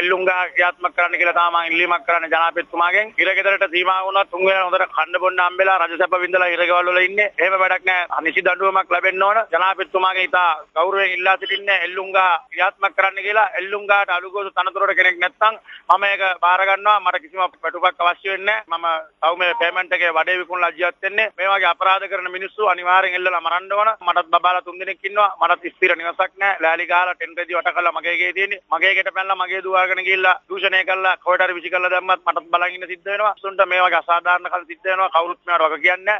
එල්ලුම්ගහ ක්‍රියාත්මක කරන්න කියලා තාම ඉල්ලීමක් කරන්න ජනාධිපතිතුමාගෙන්. ඉරගෙදරට සීමා වුණා තුන් වෙනා හොඳට කන්න බොන්න හම්බෙලා රජසැප විඳලා ඉරගෙවල් වල ඉන්නේ. එහෙම වැඩක් නැහැ නිසි දඬුවමක් ලැබෙන්න ඕන. ජනාධිපතිතුමාගේ ඉතා ගෞරවයෙන් ඉල්ලා සිටින්නේ එල්ලුම්ගහ ක්‍රියාත්මක කරන්න කියලා. එල්ලුම්ගහට අලුගෝසු තනතුරට කෙනෙක් නැත්නම් මම ඒක බාර ගන්නවා. මට කිසිම පැටුමක් අවශ්‍ය වෙන්නේ නැහැ මම සෞම්‍ය පේමන්ට් එකේ වඩේ විකුණලා ජීවත් වෙන්නේ. මේ වගේ අපරාධ කරන මිනිස්සු අනිවාර්යෙන් එල්ලලා මරන්න ඕන. මටත් බබාලා තුන් දෙනෙක් ඉන්නවා. මටත් ස්ථිර නිවසක් නැහැ ලෑලි ගහලා ටෙන් රෙදි වට කරලා මගේ ගේ තියෙන්නේ. මගේ ගෙට පැනලා මගේ දුවාගෙන ගිහිල්ලා දූෂණය කරලා කොහෙට හරි විසි කරලා දැම්මත් මටත් බලන් ඉන්න සිද්ධ වෙනවා. සුන්ට මේ වගේ අසාධාරණ කල් සිද්ධ වෙනවා. කවුරුත් මේවට වග කියන්නේ